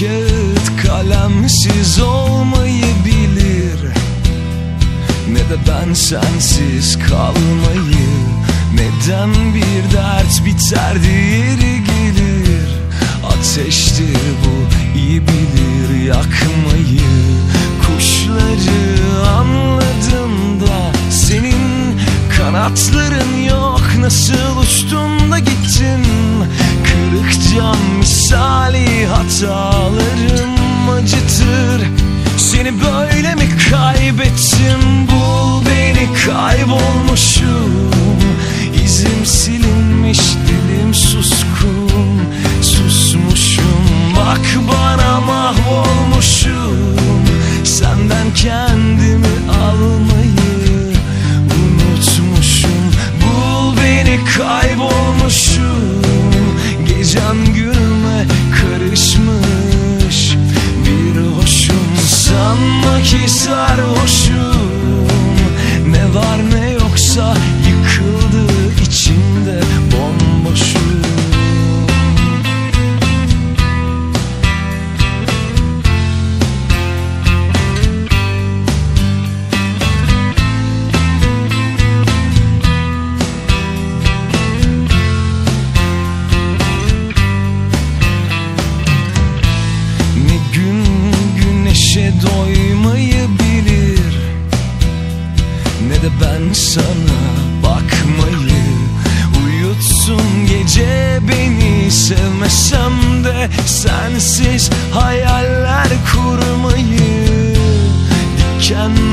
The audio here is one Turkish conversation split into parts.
sensiz olmayı bilir Ne de ben sensiz kalmayı Neden bir dert biter diğeri gelir. Ateştir bu iyi bilir yakmayı. Kuşları anladım da Senin kanatların yok. Nasıl uçtun da gittin Kırık cam misali hatalarım acıtır. Seni böyle mi kaybettim? Bul beni kaybolmuşum. İzim silinmiş dilim suskun. Susmuşum bak bana mahvolmuşum. Senden kendimi Gecem sana bakmayı Uyutsun gece beni. Sevmesem de Sensiz hayaller kurmayı Dikenleri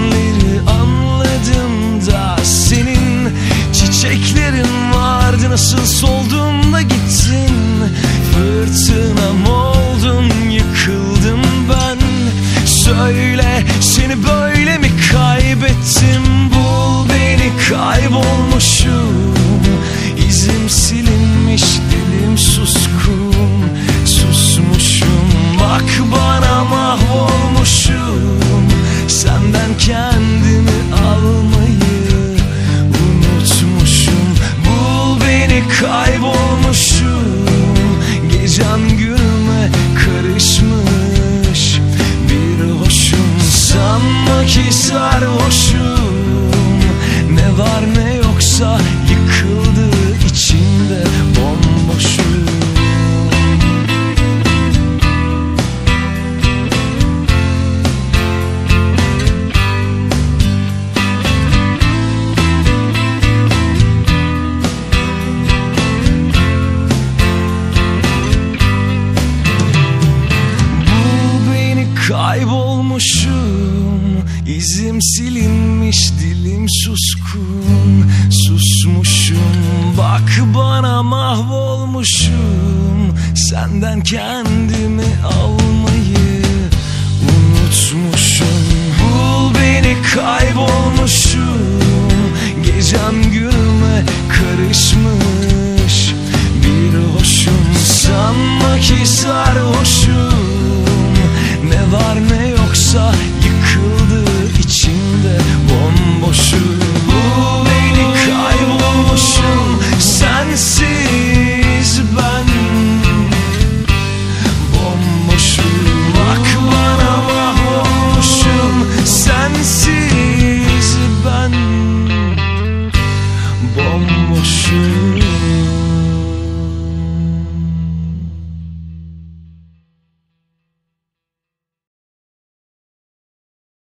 silinmiş dilim suskun. Susmuşum bak bana mahvolmuşum. Senden kendimi almayı unutmuşum. Bul beni kaybolmuşum